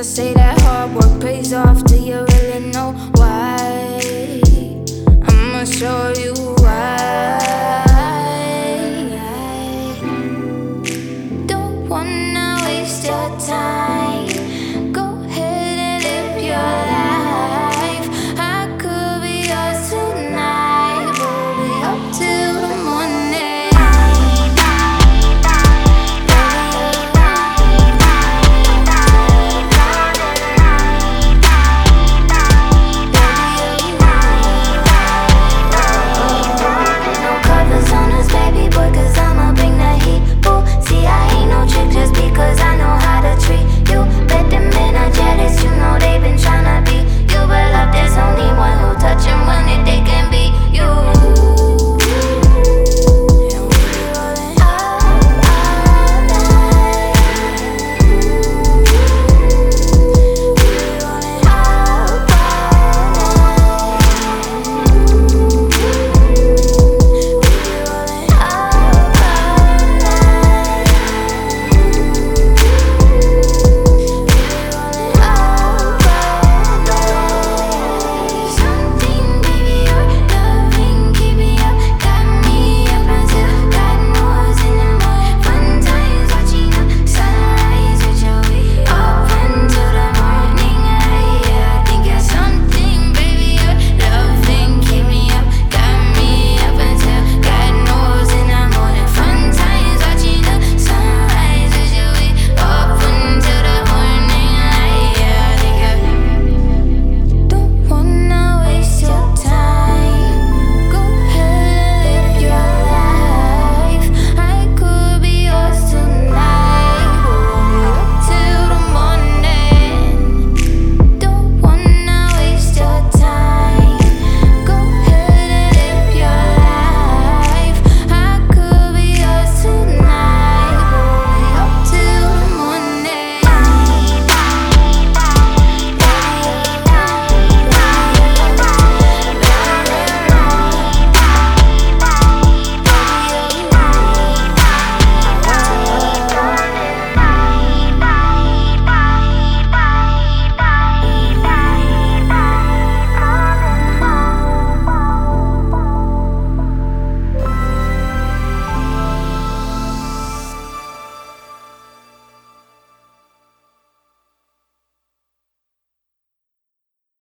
I say that hard work pays off. Do you really know why? I'ma show you why. I don't wanna waste your time.